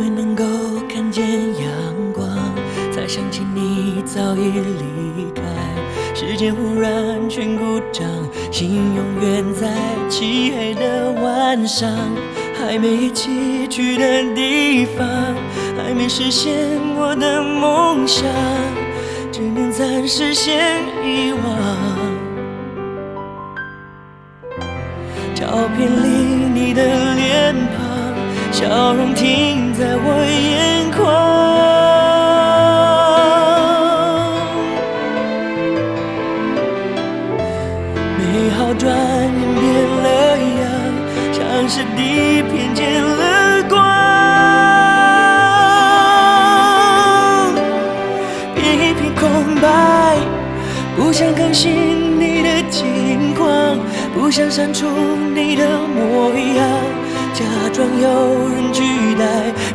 为能够看见阳光，才想起你早已离开。时间忽然全故障，心永远在漆黑的晚上。还没一起去的地方，还没实现我的梦想，只能暂时先遗忘。照片里你的脸庞，笑容停在我眼眶。美好转眼变了样，像是地片见了光。一片空白，不想更新你的近况，不想删除你的模样，假装有人取代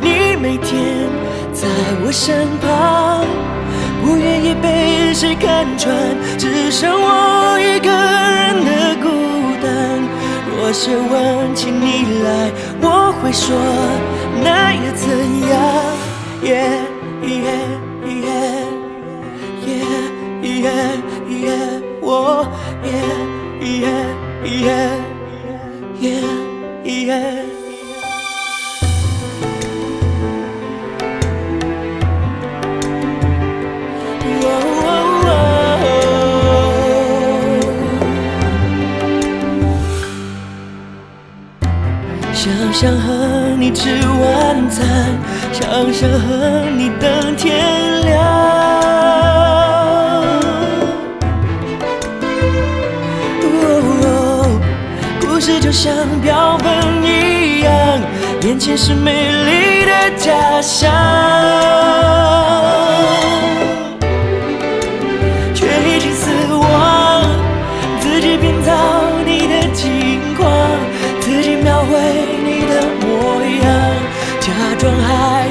你每天在我身旁，不愿意被谁看穿，只剩我一个人的孤单。若是问起你来，我会说那又怎样？耶耶耶耶耶耶，我耶耶耶想和你吃晚餐，想想和你等天亮。哦故事就像标本一样，眼前是美丽的假象。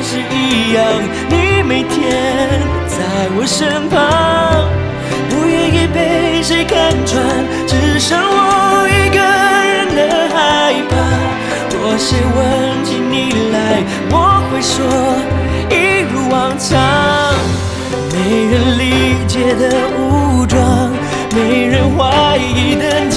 是一样。你每天在我身旁，不愿意被谁看穿，只剩我一个人的害怕。若是问起你来，我会说一如往常。没人理解的武装，没人怀疑的